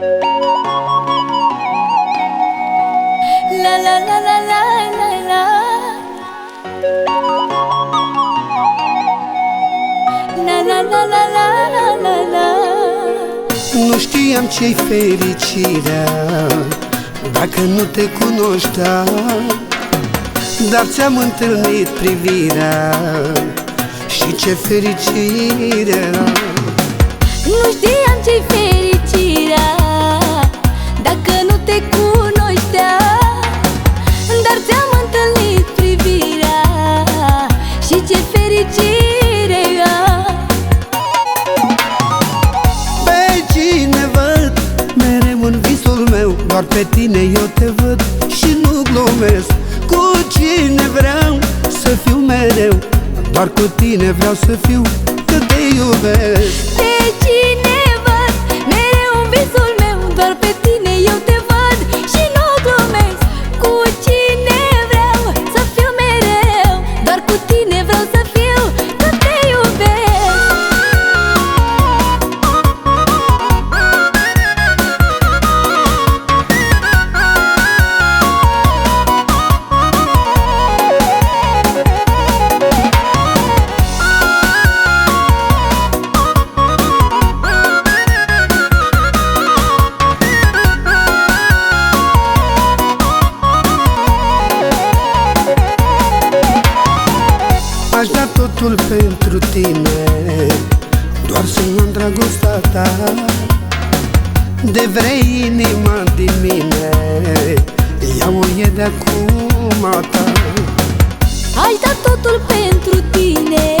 La la la la la la la. La la la la la la la Nu știam ce-i fericirea Dacă nu te cunoșteam Dar ți-am întâlnit privirea Și ce fericire. era Doar pe tine eu te văd Și nu glumesc. Cu cine vreau să fiu mereu Doar cu tine vreau să fiu Că te iubesc. Pe cine totul pentru tine Doar să am dragostea ta. De vrei inima din mine Ia-o e de acum a ta. Aș da totul pentru tine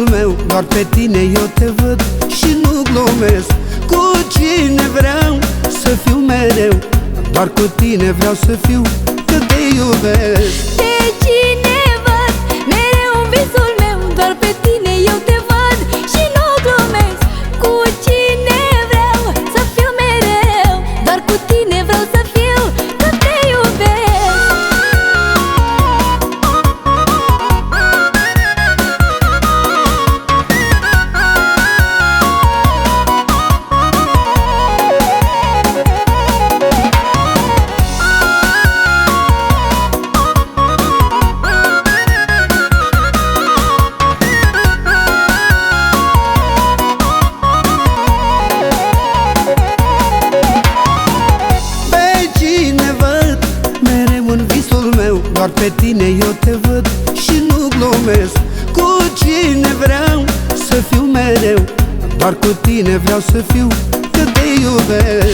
în visul meu Doar pe tine eu te văd Și nu glumesc. Cu cine vreau să fiu mereu Doar cu tine vreau să fiu Că te iubesc Doar pe tine eu te văd Și nu glumesc. Cu cine vreau să fiu mereu? Doar cu tine vreau să fiu Că te iubesc. Pe